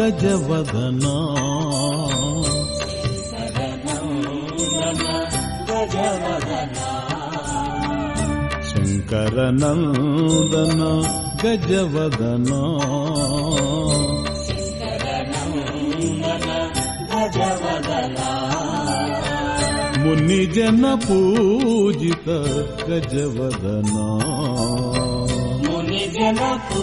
गजवदना। गजव शङ्कर नन्दना गजवदना। गनि जन पूजित गजवदना। मुनि जनपू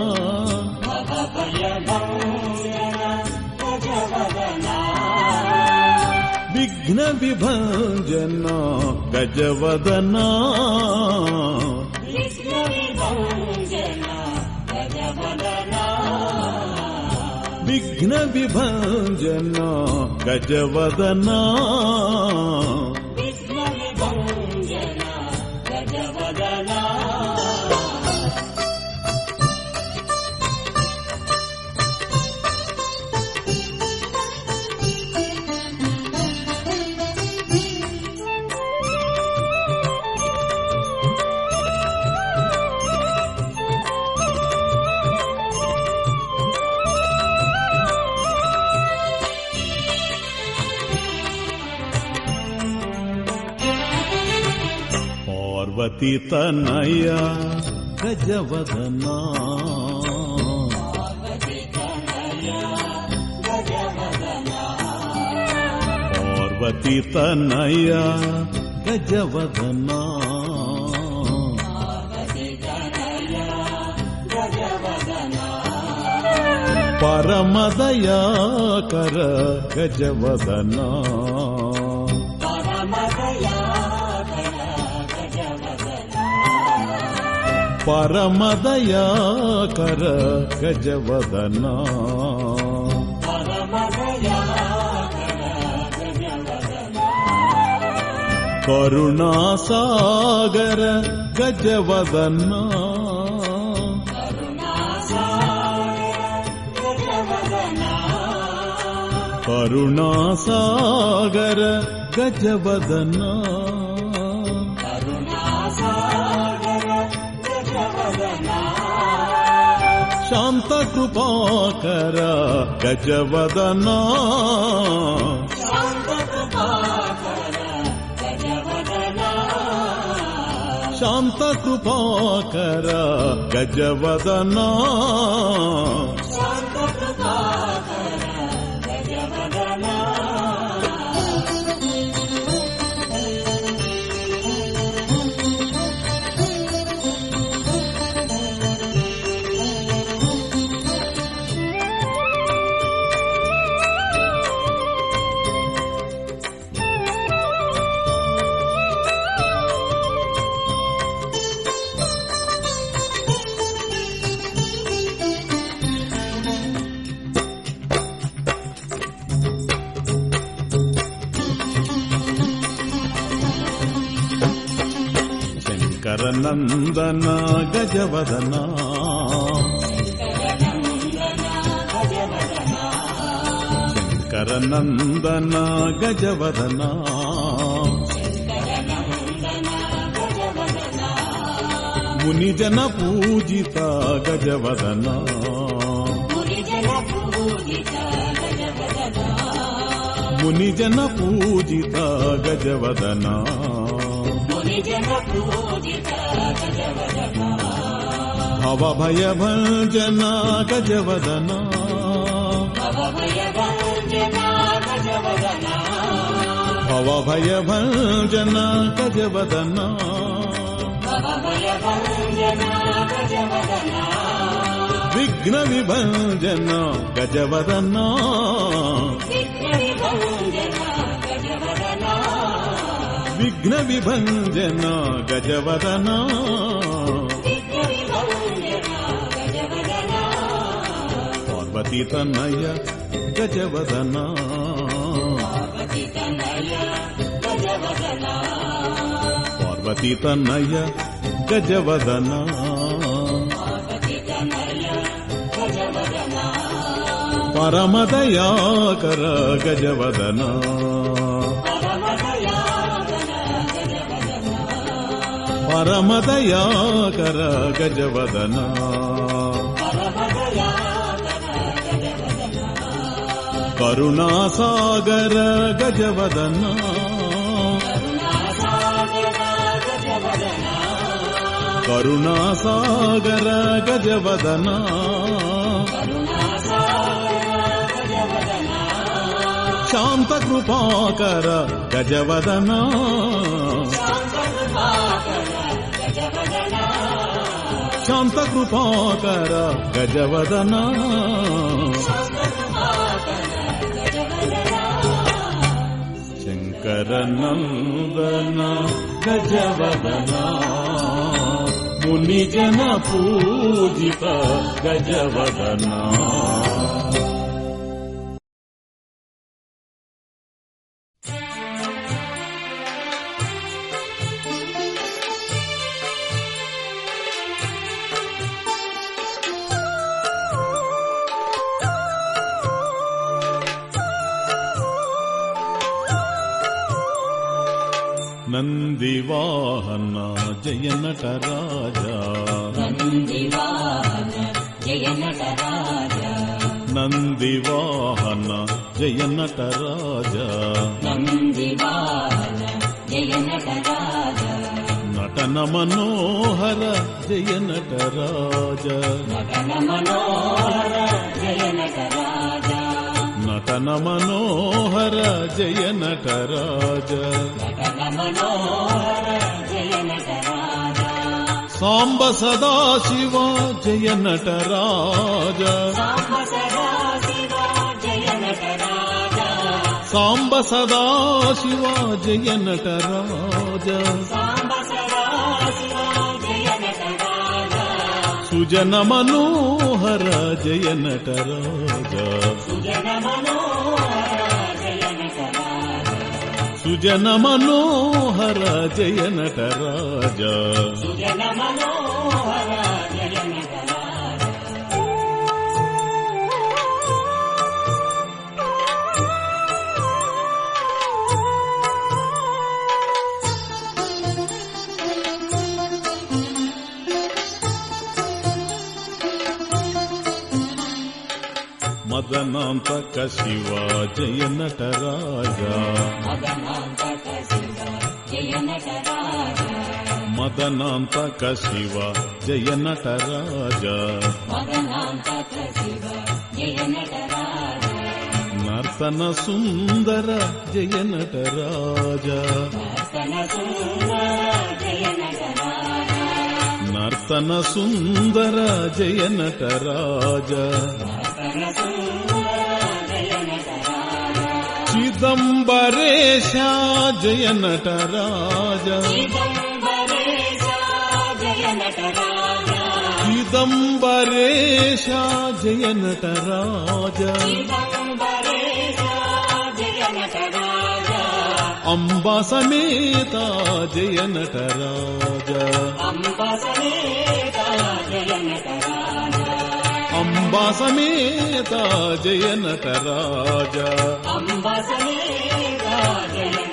विघ्न विभं जनो गजवदना। विघ्न विभं गजवदना। पार्वतीतनया गजवदना। पार्वतीतनया गजवदना। परमदयाकर गजवदना। परमदयाकर गजवदना। करुणासागर गजवदना। करुणासागर गजवदना। కృపాకర గజవదన. శాంత కృపాకర గజవదనా. శరనందన గజవదన శంకరనందన గజవదన మునిజన పూజిత గజవదన మునిజన పూజిత గజవదనా भवभयभञ्जना गजवदना भवभयभञ्जना गजवदना विघ्नविभञ्जना गजवदना విఘ్న విభంజన గజవదన. పార్వతి తన్నయ్య గజవదన. పార్వతి తన్నయ్య గజవదన. పరమదయాకర గజవదనా. పరమదయాకర గజవదనా. కరుణాసాగర గజవదనా. కరుణాసాగర గజవదనా. శాంతకృపాకర గజవదనా. శాంత కృపాకర గజవదన శాంత గజవదన శంకర నందన గజవదన ముని జన పూజిత గజవదనా నటరాజా. నందివాహన జయ నటరాజ. నటన మనోహర జయ నటరాజ. నటన మనోహర జయ నటరాజ. సాంబ సదాశివ జయ నటరాజ సాంబ సాంబ సదాశివ జయ నటరాజ సాంబ సదా శివ జయ నటరాజ సుజన మనోహర జయ నటరాజ సుజన మనోహర జయ నటరాజ సుజన మనోహర మదనాంతక శివ జయ నటరాజా మదనాంతక శివ జయ నటరాజా నర్తన సుందర జయ నటరాజా నర్తన సుందర జయ నటరాజా చిదంబరేశ జయ నటరాజ చిదంబరేశ జయ నటరాజ అంబా సమేత జయ నటరాజ అంబా సమేత జయ నటరాజ అంబా సమేత జయ నటరాజ అంబా సమేత జయ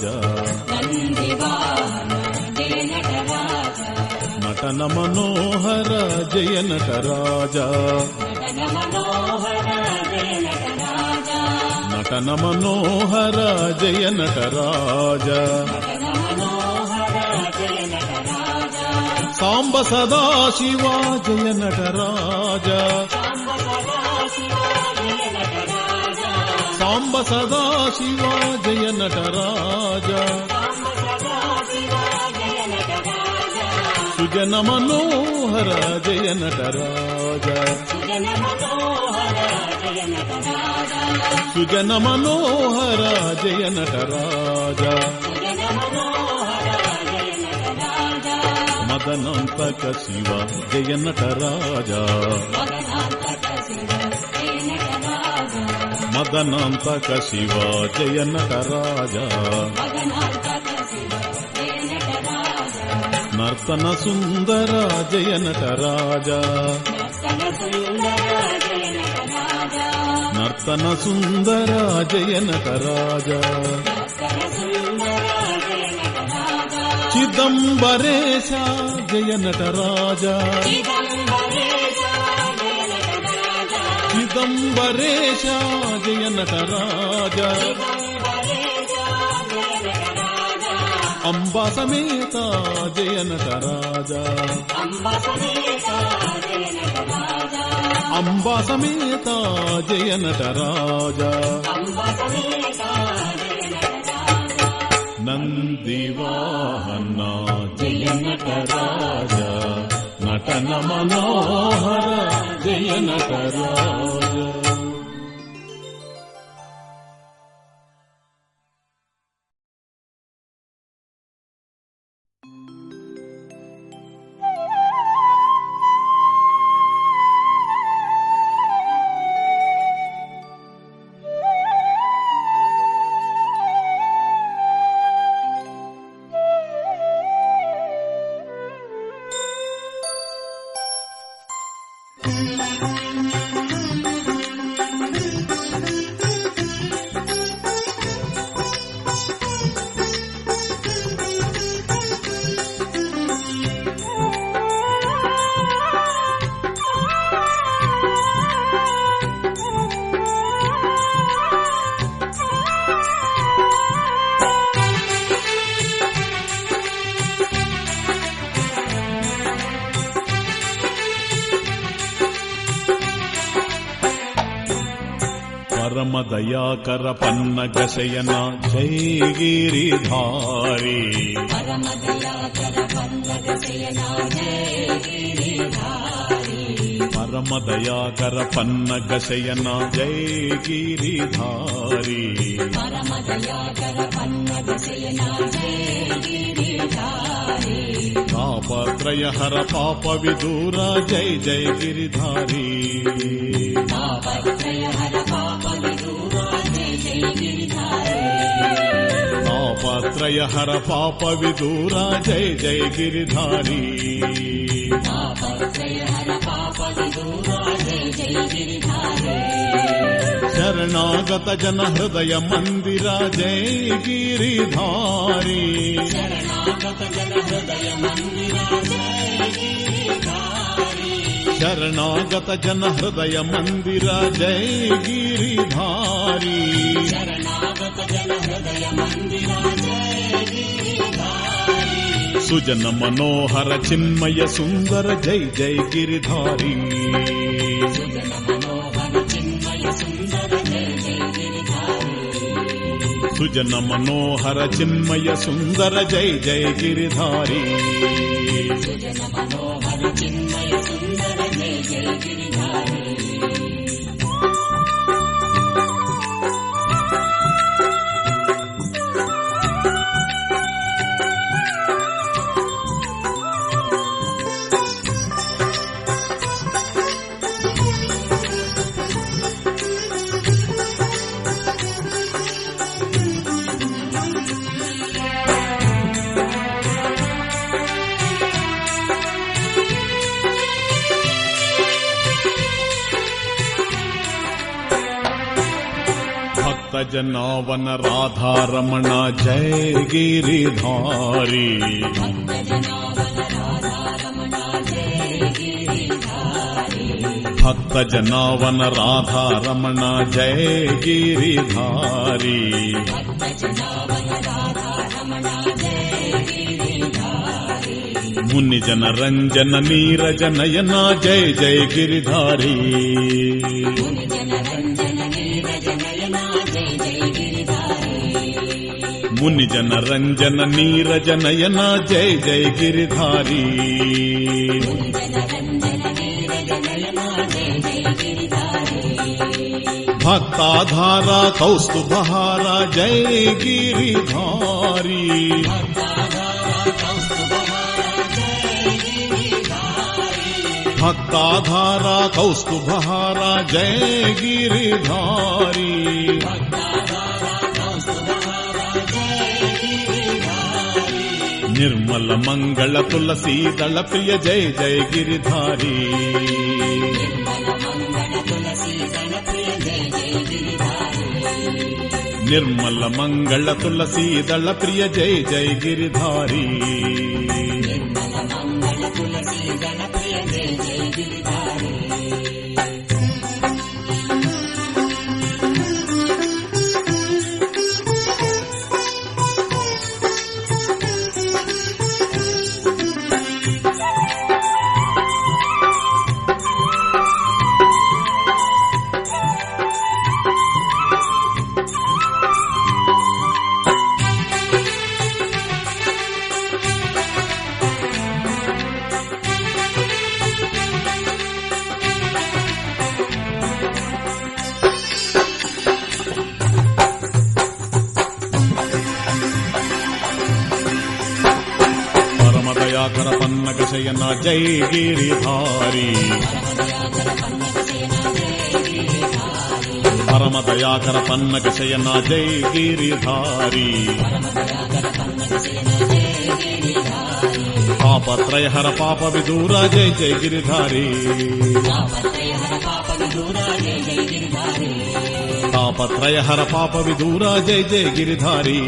నటరాజ నందివాహన జయ నటరాజ నటన మనోహర జయ నటరాజ నటన మనోహర జయ నటరాజ నటన మనోహర జయ నటరాజ నటన మనోహర జయ నటరాజ సాంబ సదా శివ జయ నటరాజ సాంబ సదా శివ జయ నట రాజా సుజన మనోహర జయ నట రాజా సుజన మనోహర జయ నట రాజా మదనంతక శివ జయ నట రాజా మదనంతక శివ జయ నటరాజ. నర్తన సుందర జయ నటరాజ. నర్తన సుందర జయ నటరాజ. చిదంబరేశ జయ నటరాజ. చిదంబరేశ జయ నటరాజ అంబా సమేత జయ నటరాజ అంబా సమేత జయ నటరాజ నందివాహన జయ నటరాజ నటన మనోహర జయ నటరాజ పరమ దయాకర పన్నగ శయన జయగిరిధారి. పరమ దయాకర పన్నగ శయన జయగిరిధారి. పాపత్రయ హర పాప విదూర జై జయ గిరిధారి పాపత్రయ హర పాప त्रय हर पाप विदूरा जय जय गिरिधारी शरणागत जन हृदय मंदिरा जय गिरिधारी शरणागत जन हृदय मंदिरा जय गिरिधारी शरणागत जन हृदय సుజన మనోహర చిన్మయ సుందర జై జై గిరిధారి. సుజన మనోహర చిన్మయ సుందర జై జై గిరిధారి. చిన్మయ సుందర జై జై గిరిధారి. जावन राधा रमण जय गिरिधारी। भक्तज नावन राधा रमण जय गिरिधारी। मुनिजन रञ्जन नीरज नयन जय जय गिरिधारी। मुनिजन रञ्जन नीरज नीरजनयन जय जय गिरिधारी। भक्ताधारा कौस्तुभहारा जय गिरिधारी। भक्ताधारा कौस्तुभहारा जय गिरिधारी। నిర్మల మంగళ తులసీ దళ ప్రియ జయ జయ గిరిధారి. నిర్మల మంగళ తులసీ దళ ప్రియ జయ జయ గిరిధారీ. जय गिरिधारी। परम दयाकर पन्नग सेना जय गिरिधारी। पापत्रय हर पाप विदूर जय जय गिरिधारी। पापत्रय हर पाप विदूर जय जय गिरिधारी।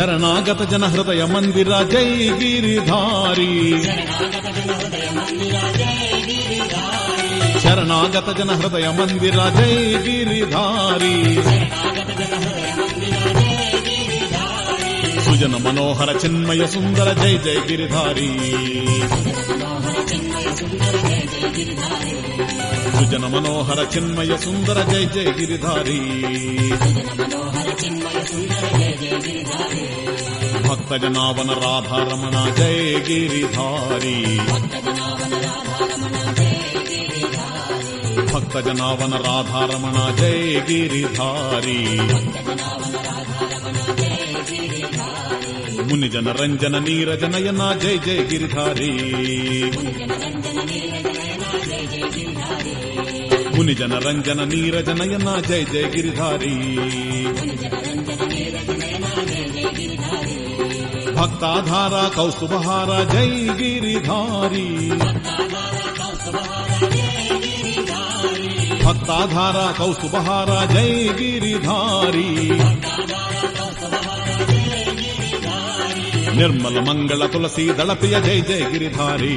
శరణాగత జన హృదయ మందిర జై గిరిధారి శరణాగత జన హృదయ మందిర జై గిరిధారి సుజన మనోహర చిన్మయ సుందర జై జై గిరిధారి సుజన మనోహర చిన్మయ సుందర జయ జయ గిరిధారి भक्तजनावन राधा रमण जय गिरिधारी। भक्तजनावन राधा रमण जय गिरिधारी। मुनिजन रंजन नीरज नयना, जय जय गिरिधारी। मुनिजन रंजन नीरज नयना, जय जय गिरिधारी। భక్తాధార కౌస్తుభహార జై గిరిధారి భక్తాధార కౌస్తుభహార జై గిరిధారి నిర్మల మంగళ తులసి దళ జై జయ గిరిధారి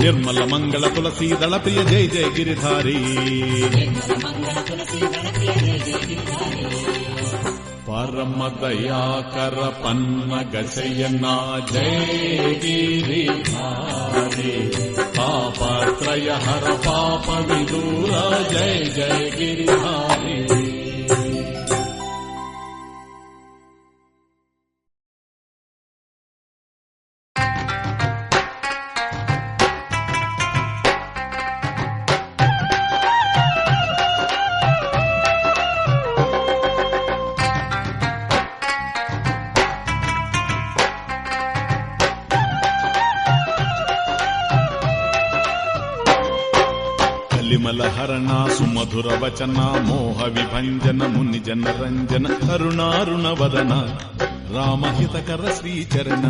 నిర్మల మంగళ తులసి దళ జై జయ గిరిధారి परमदयाकरपन्नगशयना जय गिरिभा पापत्रय हर पापविदूर जय जय गिरिहा సుమధుర వచన మోహ విభంజన ముని జన రంజన కరుణారుణ వదన రామహితకర శ్రీచరణ.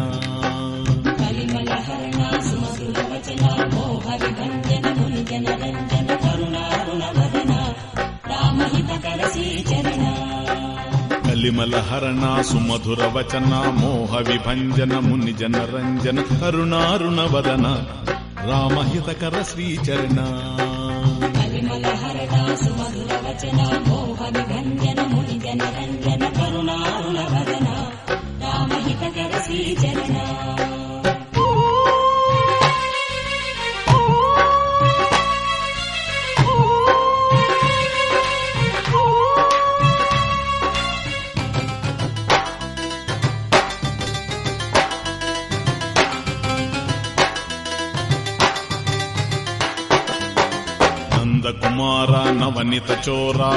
కలిమల హరణ సుమధుర వచన మోహ విభంజన ముని జన రంజన కరుణారుణ వదన రామహితకర శ్రీచరణ. Nacional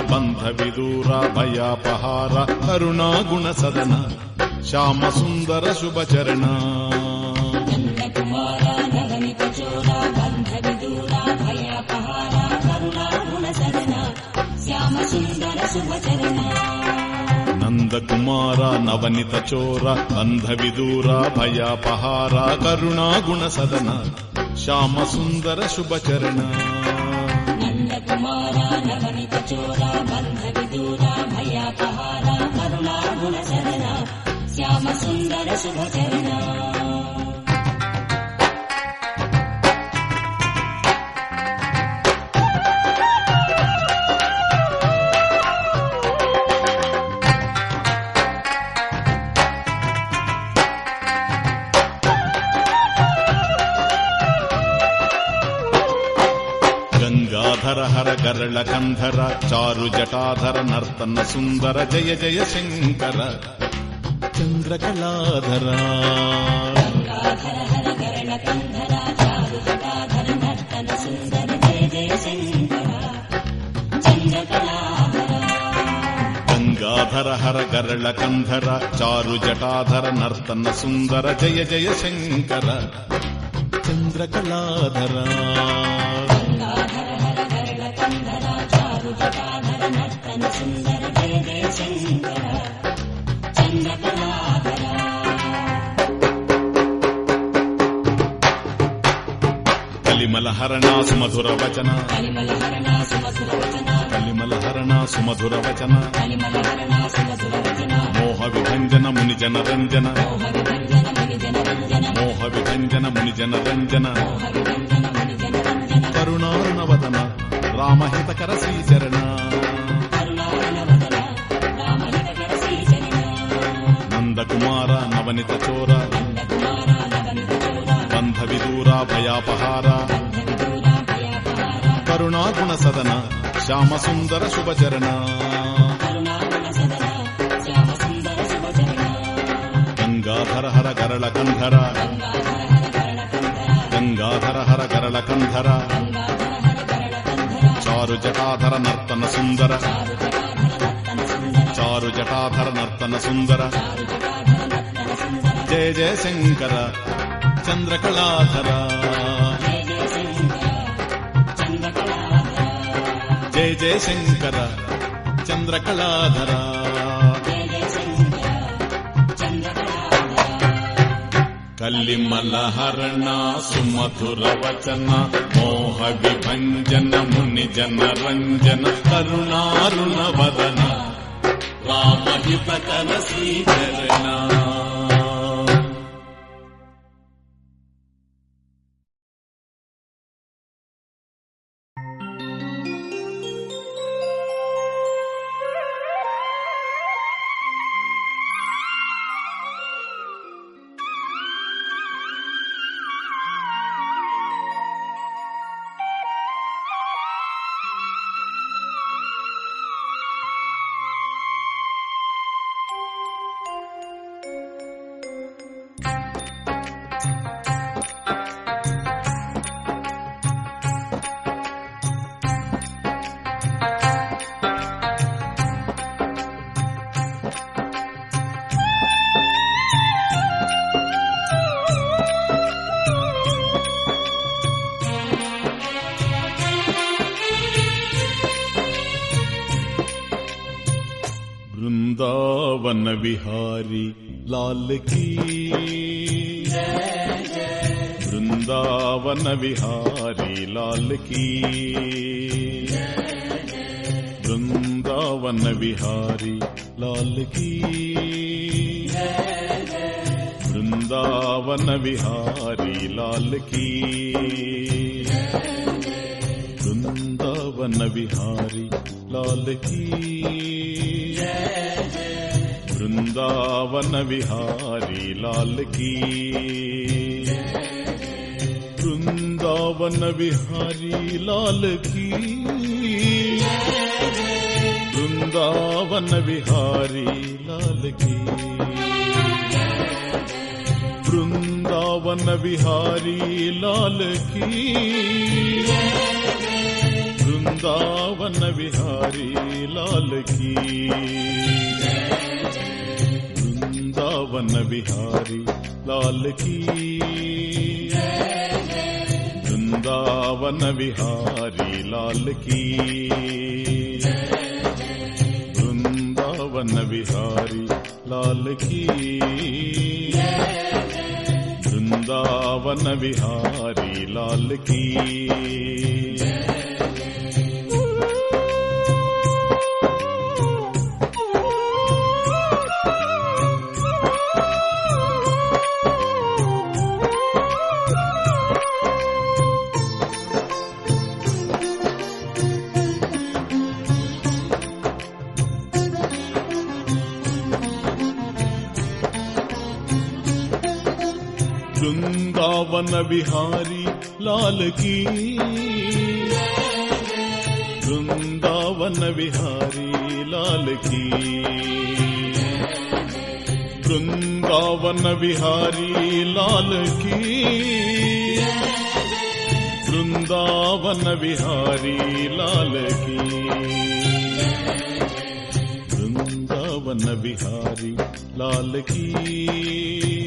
చోర బంధ విదూర భయాపహార కరుణా గుణ సదన శ్యామ సుందర శుభచరణ నందకుమార నవనిత చోర అంధ విదూర భయాపహార కరుణా గుణ సదన శ్యామ సుందర శుభచరణ नन्दकुमारा नवनितचोरा बन्धविदूरा भयापहारा करुणा गुणचरणा श्यामसुन्दर शुभचरणा। హర చారు జటాధర నర్తన సుందర జయ జయ శంకర చంద్రకళాధర. గంగాధర హర గరళ కంధర చారు జటాధర నర్తన సుందర జయ జయ శంకర చంద్రకళాధరా. జటాధర సుందర జయ జయ చంద్రకళాధర కలిమల హరణ సుమధుర వచన కలిమల హరణ సుమధుర వచన కలిమల హరణ సుమధుర వచన కలిమల హరణ సుమధుర వచన మోహ విభంజన ముని జన రంజన మోహ విభంజన ముని జన రంజన మోహ విభంజన ముని జన రంజన మోహ విభంజన ముని జన రంజన కరుణారుణవదన రామహితకర శ్రీచరణ కుమార నవనిత చోర. బంధ విదూర భయాపహార. కరుణాగుణ సదన శ్యామ సుందర శుభచరణ. గంగాధర హర గరళ కంధర గంగాధర హర గరళ కంధర చారు జటాధర నర్తన సుందర. చారు జటాధర నర్తన సుందర జయ జయ శంకర చంద్రకళాధర జయ జయ శంకర చంద్రకళాధర జయ జయ శంకర చంద్రకళాధర జయ జయ శంకర చంద్రకళాధర కల్లిమల హరణ సుమధుర వచన మోహ విభంజన ముని జన రంజన కరుణారుణ వదన पतन सी करना ನನ್ನ ವಿಹಾರಿ ಲಾಲಕಿ ಬೃಂದಾವನ ವಿಹಾರಿ ಲಾಲಕಿ ಬೃಂದಾವನ ವಿಹಾರಿ ಲಾಲಕಿ ಬೃಂದಾವನ ವಿಹಾರಿ ಲಾಲಕಿ बृंदावन विहारी लाल की वृंदावन विहारी लाल की वृंदावन विहारी लाल की वृंदावन विहारी लाल की वृंदावन विहारी लाल की वृंदावन विहारी लाल की वन बिहारी लाल की वृंदावन बिहारी लाल की वृंदावन बिहारी लाल की वृंदावन बिहारी लाल की वृंदावन बिहारी लाल की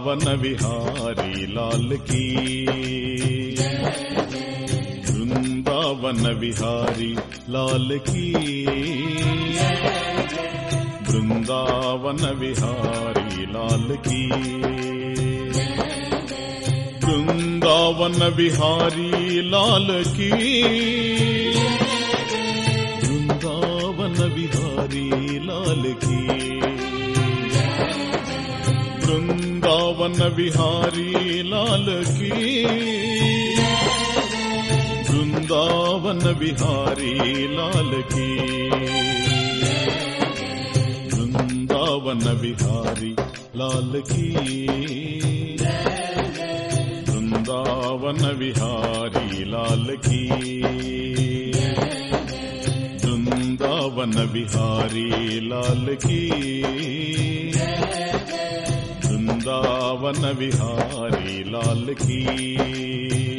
सावन विहारी लाल की वृंदावन विहारी लाल की वृंदावन विहारी लाल की वृंदावन विहारी लाल की वृंदावन विहारी लाल की मन विहारी लाल की। वृंदावन बिहारी लाली वृन्दावन बिहारी लाली वृन्दावन बिहारी लाली वृन्दावन बिहारी की। वृंदावन विहारी लाल की।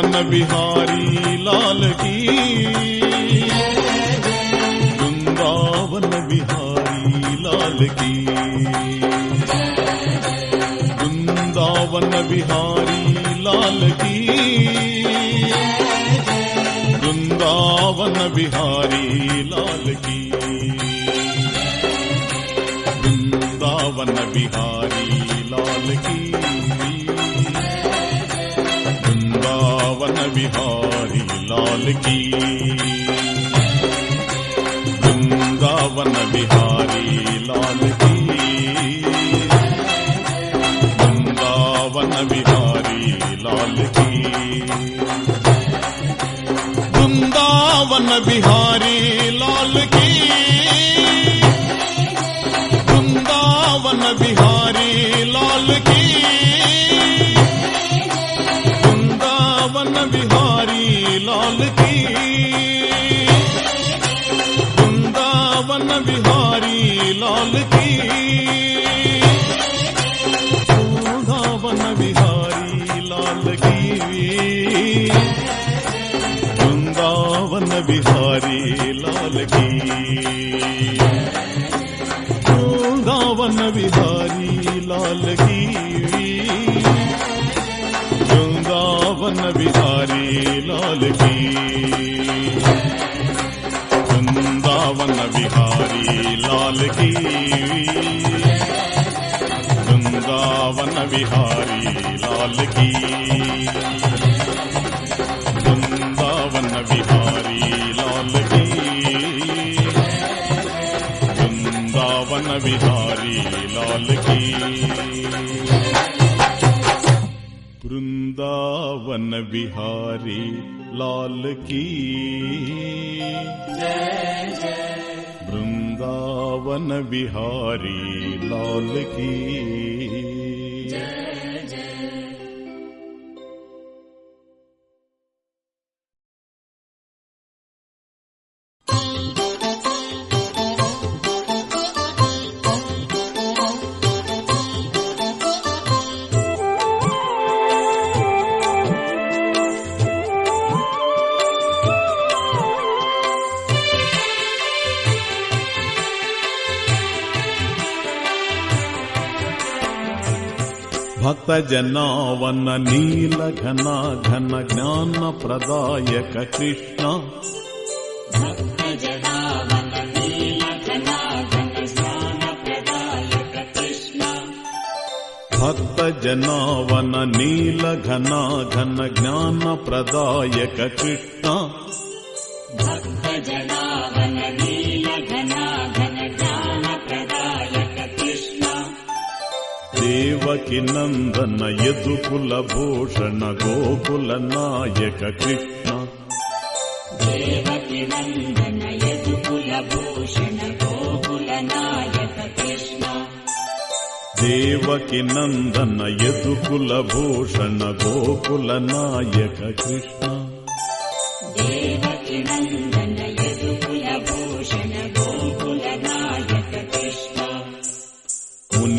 वन बिहारी लाल की वृंदावन बिहारी लाल की वृंदावन बिहारी लाल की वृंदावन बिहारी लाल की वृंदावन बिहारी लाल की बिहारी लाल की वृंदावन बिहारी लाल की वृंदावन बिहारी लाल की वृंदावन बिहारी लाल की। वृंदावन बिहारी लाल की जना नीलघना घन घन ज्ञान प्रदायक कृष्ण। भक्तजनावन नीलघना घन घन ज्ञानप्रदायक कृष्ण। దేవకి నందన యదుకుల భూషణ గోకుల నాయక కృష్ణ. దేవకి నందన యదుకుల భూషణ గోకుల నాయక కృష్ణ. దేవకి నందన భూషణ గోకుల నాయక కృష్ణ.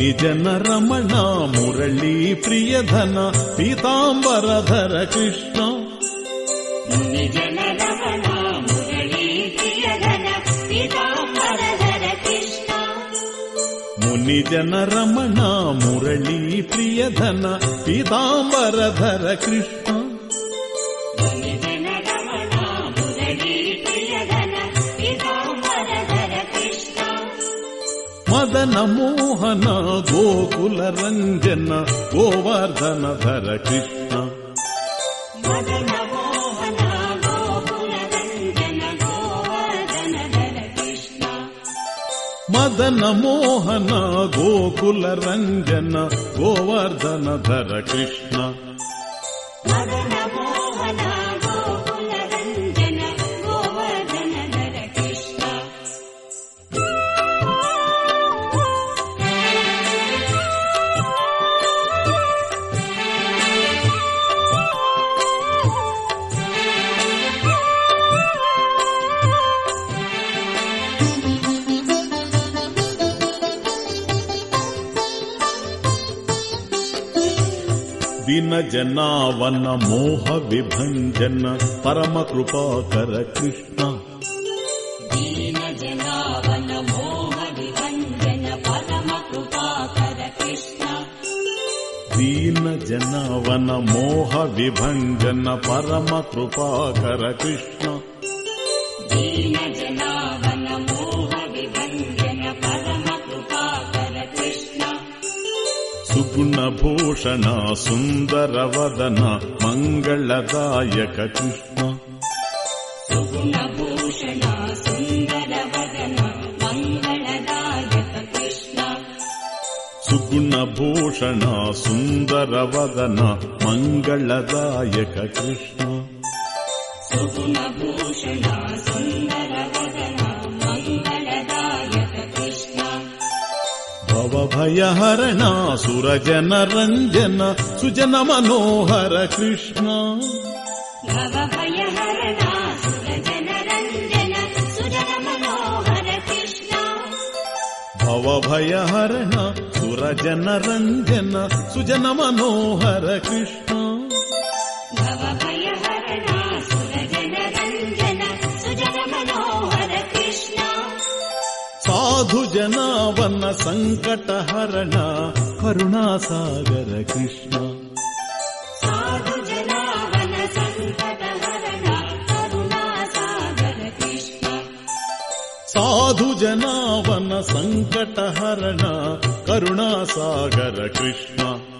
నిజన రమణ మురళీ ప్రియధన పీతాంబరధర కృష్ణ నిజన రమణ మురళీ ప్రియధన పీతాంబరధర కృష్ణ పీతాంబరధర కృష్ణ మదన మోహన గోకుల రంజన గోవర్ధన ధర కృష్ణ. మదన మోహన గోకుల రంజన గోవర్ధన ధర కృష్ణ. దీన జనావన మోహ విభంజన పరమ కృపాకర కృష్ణ. దీన జనావన మోహ విభంజన పరమ కృపాకర కృష్ణ. దీన మోహ విభంజన పరమ కృపాకర కృష్ణ. गुणभूषणा सुन्दरवदना मङ्गलदायक कृष्ण सुगुणभूषणा सुन्दरवदना मङ्गलदायक कृष्ण सुगुणभूषणा सुन्दरवदना मङ्गलदायक कृष्ण सुगुणभूषणा भय हरणा सुरजन रञ्जन सुजन मनोहर कृष्ण। भवभयहरण भय सुरजन रञ्जन सुजन मनोहर कृष्ण। साधुजनावन सङ्कटहरण करुणासागर कृष्ण। साधुजनावन सङ्कटहरण करुणासागर कृष्ण।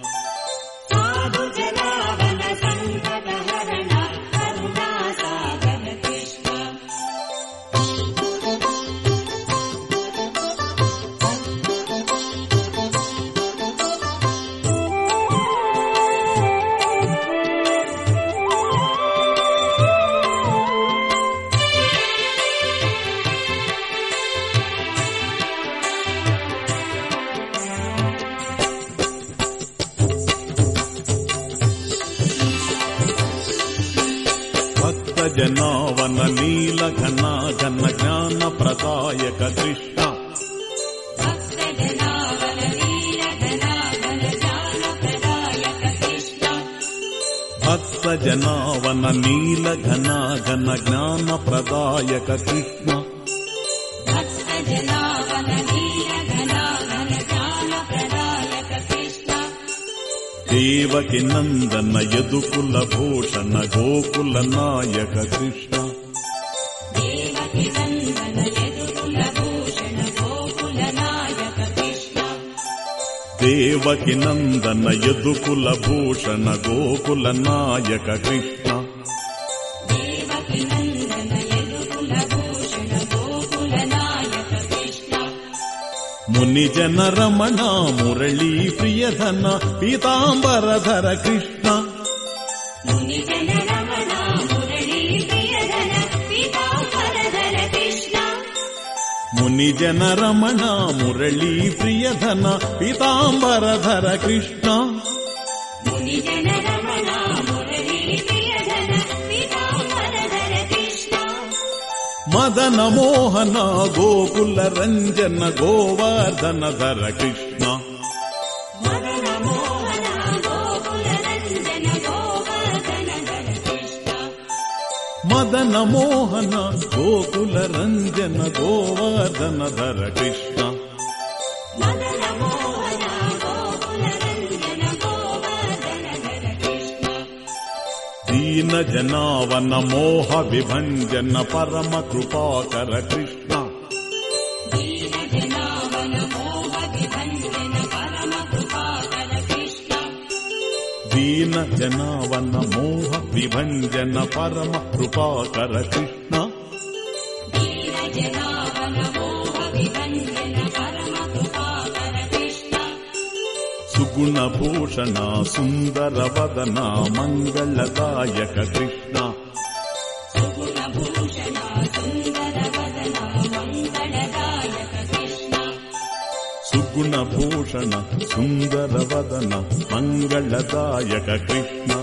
కృష్ణ. దేవకి నందన యదుకుల భూషణ గోకుల నాయక కృష్ణ. దేవకి నందన యదుకుల భూషణ గోకుల నాయక కృష్ణ. ಗಿರಿಜನ ರಮಣ ಮುರಳಿ ಪ್ರಿಯಧನ ಪೀತಾಂಬರಧರ ಕೃಷ್ಣ ಮುನಿಜನ ರಮಣ ಮುರಳಿ ಪ್ರಿಯಧನ ಪೀತಾಂಬರಧರ ಕೃಷ್ಣ ಮುನಿಜನ మదన మోహన గోకుల రంజన గోవర్ధన ధర కృష్ణ మదన మోహన గోకుల రంజన గోవర్ధన ధర కృష్ణ దీన జనావన మోహ విభంజన పరమ కృపాకర కృష్ణ. దీన జనావన మోహ విభంజన పరమ కృపాకర కృష్ణ. గుణభూషణ సుందర వదన మంగళదాయక కృష్ణ. సుగుణభూషణ సుందర వదన మంగళదాయక కృష్ణ.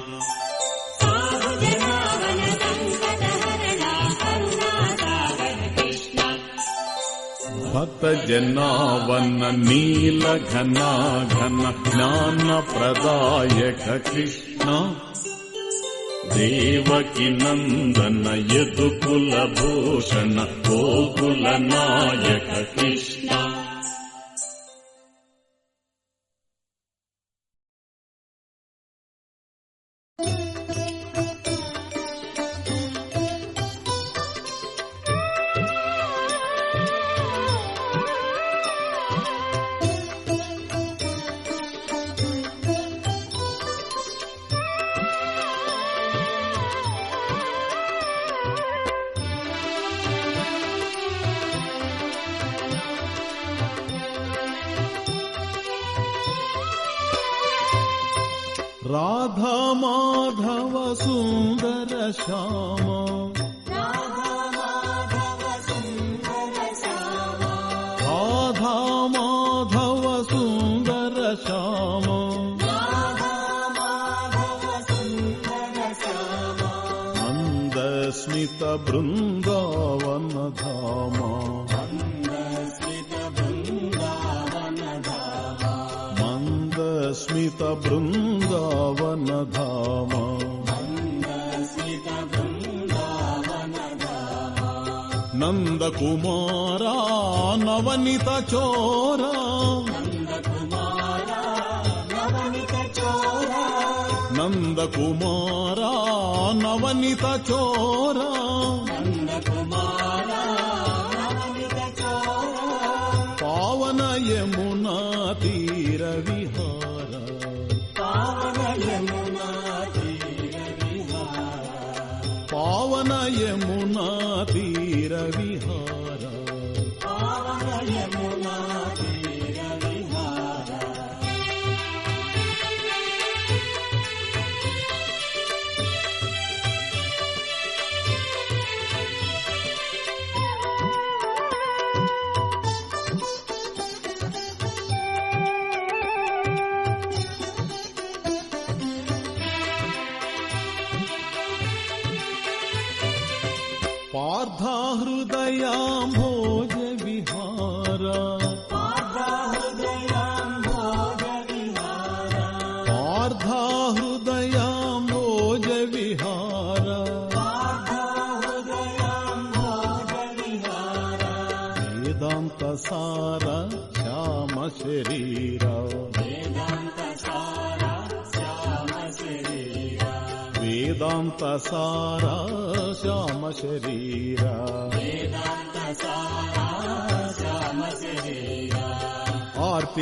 भक्तजनावन नीलघना घन ज्ञानप्रदायक कृष्ण देवकिनन्दनयतु यदुकुलभूषण गोकुलनायक कृष्ण।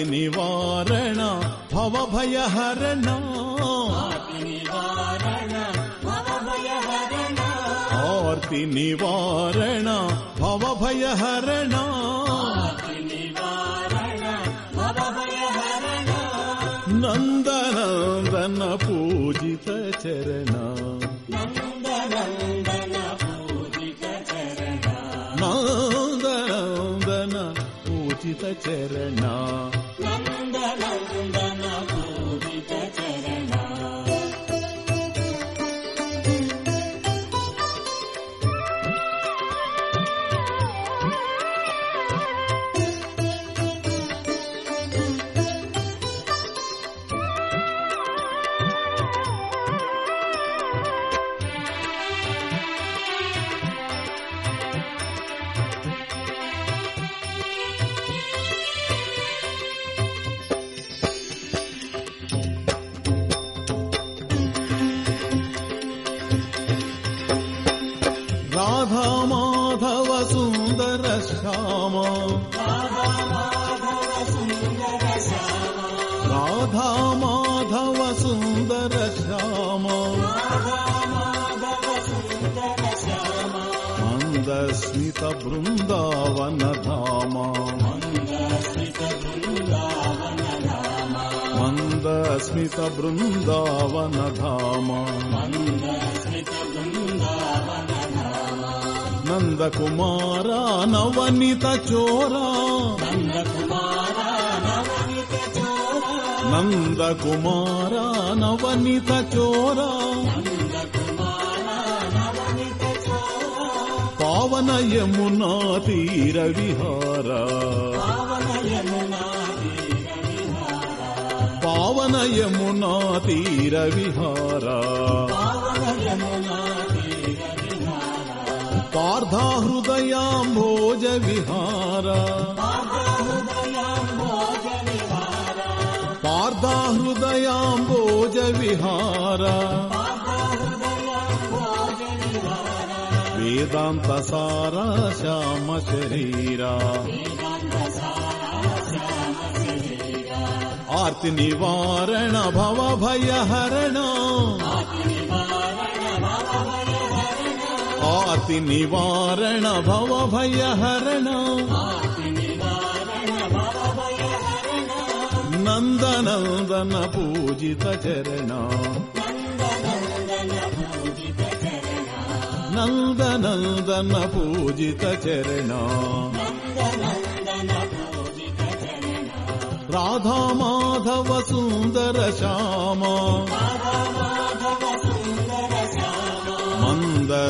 निवारण भवभयहरण। आर्ति निवारण भवभयहरण। नन्दनन्दन पूजित चरण। नन्दनन्दन पूजित चरणा। धा माधव सुन्दर श्याम राधा माधव सुन्दर श्याम मन्दस्मित वृन्दावनधाम मन्दस्मित वृन्दावनधाम నందకుమారా నవనిత చోరా. నందకుమారా నవనిత చోరా. పావన యమునా తీర విహార పావన యమునా తీర విహార बाधा हृदयाम्भोज विहारा। पार्धा भोज विहारा। वेदांत सारा श्याम शरीरा। आर्ति निवारण भव भय हरणा। ति निवारण भवभयहरण नन्दनन्दन पूजित चरण। नन्दनन्दन पूजित चरण। राधा माधव सुन्दर माधवसुन्दरशामा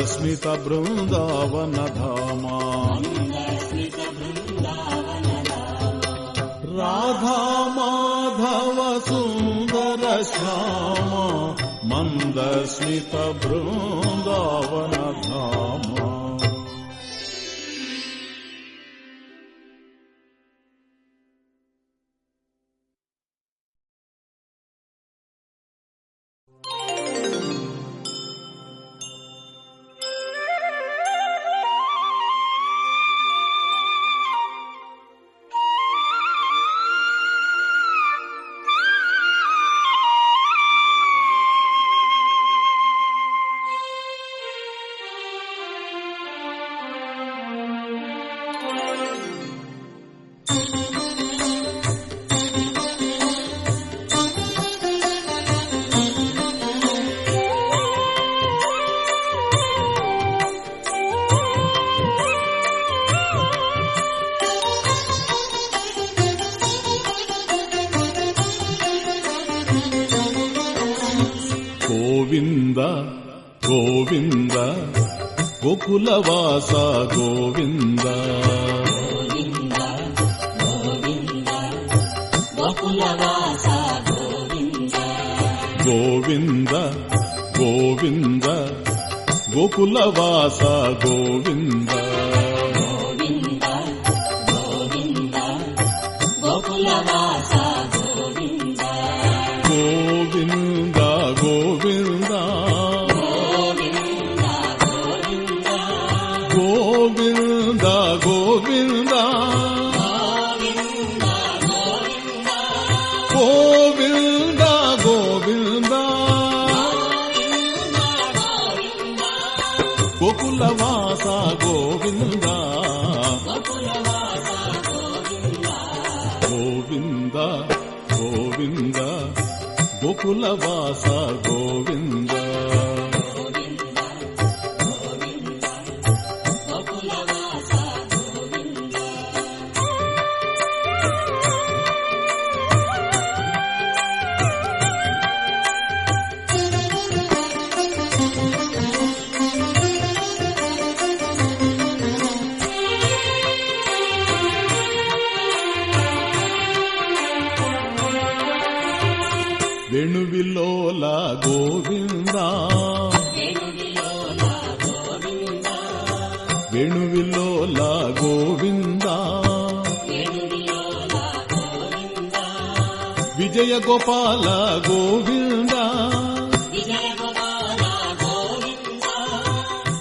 स्मित वृंदावन धाम राधा माधव सुन्दर श्याम मन्दस्मितबृन्दावनधामा గోకులవాస గోవింద? గోవింద గోవింద గోకులవాస గోవింద? గోపాల గోవింద.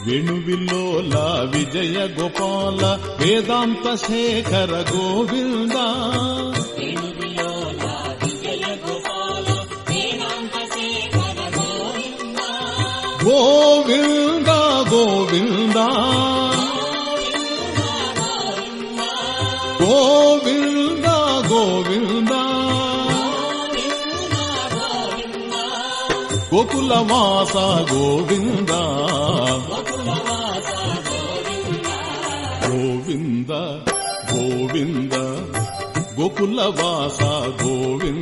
వెణువిలోల విజయ గోపాల వేదాంత శేఖర గోవింద. గోవింద గోవిందా. గోకులవాస గోవింద. గోవింద గోవింద. గోకులవాస గోవింద.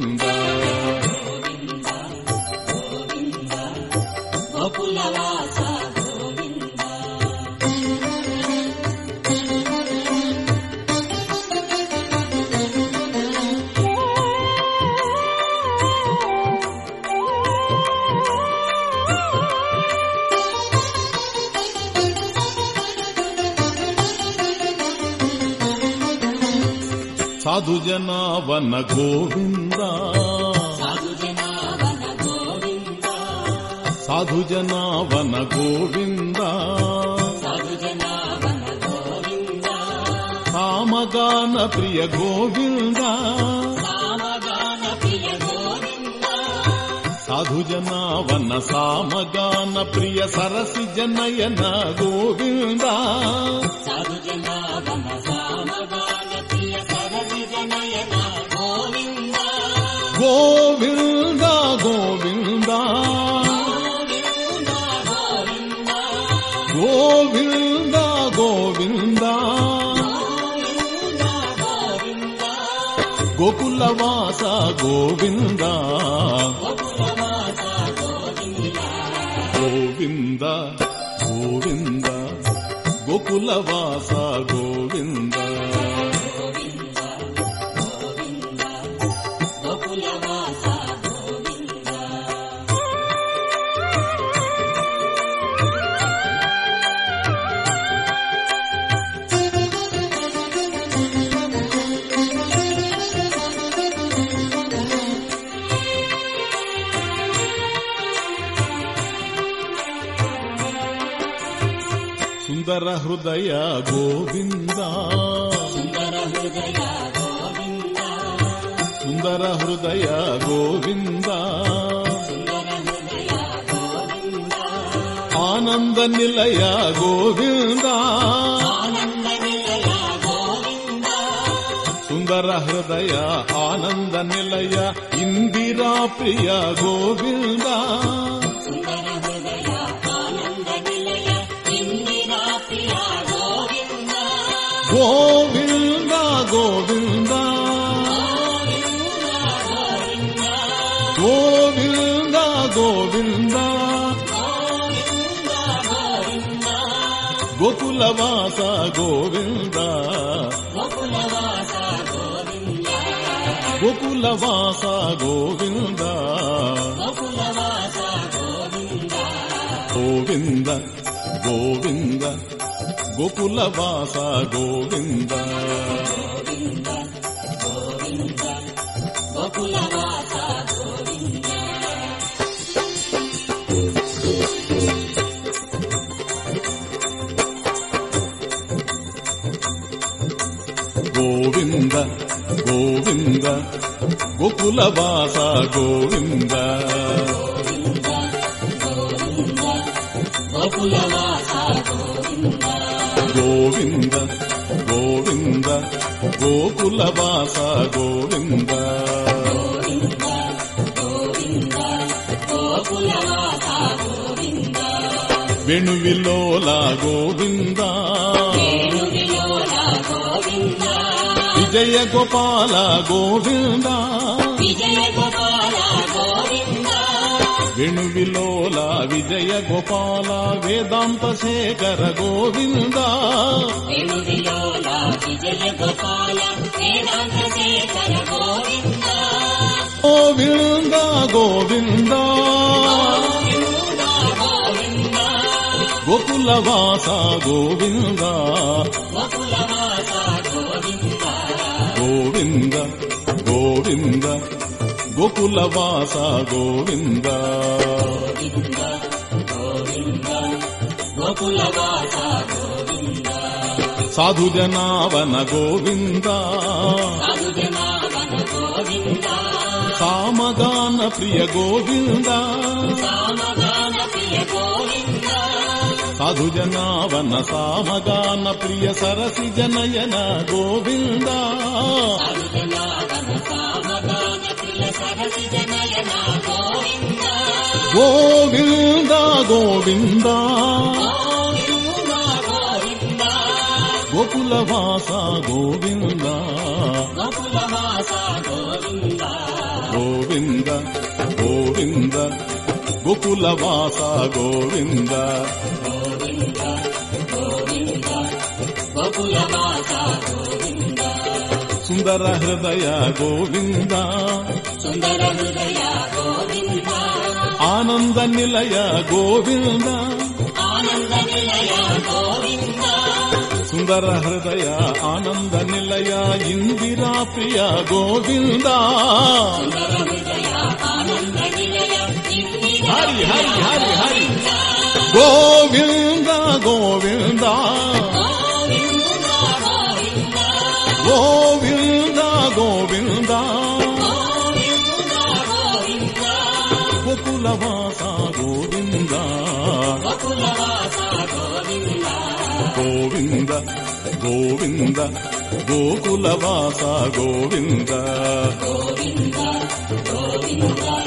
సాధు జనావన గోవింద. సాధు జనావన గోవింద. కామగాన ప్రియ గోవింద. సాధు జనావన సామగాన ప్రియ సరసి జనయన గోవింద. గోవింద. గోవింద గోవింద. గోకులవాస గోవింద. గోవింద గోవింద. గోకులవాస గోవింద. సుందర హృదయ గోవింద. సుందర హృదయ గోవింద. ఆనంద నిలయ గోవింద. ఆనంద నిలయ గోవింద సుందర హృదయ ఆనంద నిలయ ఇందిరా ప్రియ గోవింద. గోవింద గోవింద. గోవింద గోవింద. గోకులవాస గోవింద. గోకులవాస గోవింద. గోకులవాస గోవింద గోవింద గోవింద. గోకులవాస గోవింద. గోవింద గోవింద గోకులవాస గోవింద. కులవాస గోవింద. వెణువిలోలా గోవింద. విజయ గోపాల గోవింద. వేణువిలోల విజయ గోపాల వేదాంత శేఖర గోవింద. వేణువిలోల గోపాల వేదాంత గోవింద గోవింద గోవింద గోవింద గోవింద గోవింద. గోకులవాస గోవింద. గోవింద గోవింద. గోకులవాస గోవింద. గోవింద గోవింద. గోకులవాస సాధుజనావన గోవింద. కామగాన ప్రియ గోవింద. సాధుజనావన సామగాన ప్రియ సరసి జనయన గోవింద. గోవిందా గోవిందా. గోకులవాస గోవింద. గోకులవాస గోవింద గోవింద గోవింద గోకులవాస గోవింద. గోవింద గోవింద గోకులవాస గోవింద సుందర హృదయ గోవింద సుందర హృదయ గోవింద ఆనంద నిలయ గోవింద. ఆనంద నిలయ గోవింద. సుందర హృదయ ఆనంద నిలయ ఇందిరా ప్రియ గోవింద. హరి హరి హరి హరి. గోవింద గోవింద. గోవింద గోవింద. గోకులవాస గోవింద. గోకులవాస గోవింద గోవింద గోకులవాస గోవింద. గోవింద గోవింద.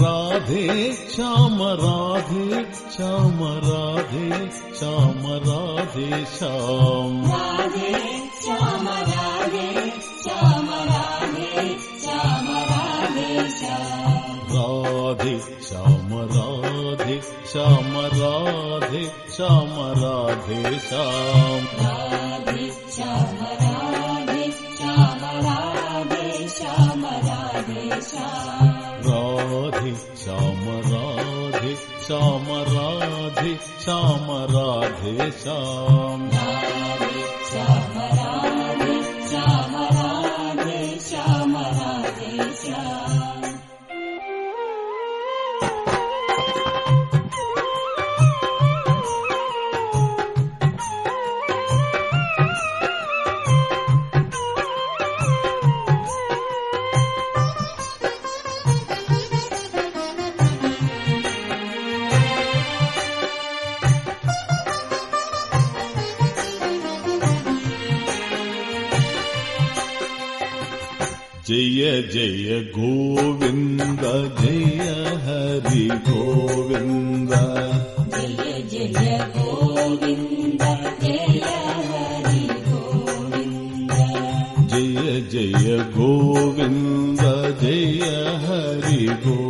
राधे श्याम राधे श्याम राधे श्याम राधे श्याम राधे श्याम राधे श्याम राधे श्याम राधे श्याम राधे श्याम राधे श्याम राधे श्याम श्या म राधे श्याम राधे श्या रा राधिम राधिम राधि शम राधे श्याम राधे श्या म राधे श्याम राधे श्याम जय जय गोविन्द जय हरि गोविन्द जय जय गोविन्द जय हरि गोविन्द जय जय गोविन्द जय हरि गोविन्द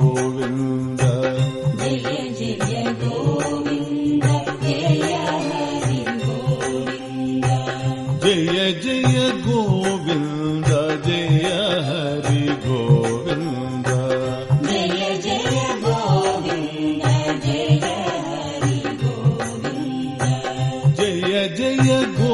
ಜಯ ಗೋ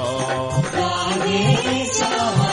我的骄。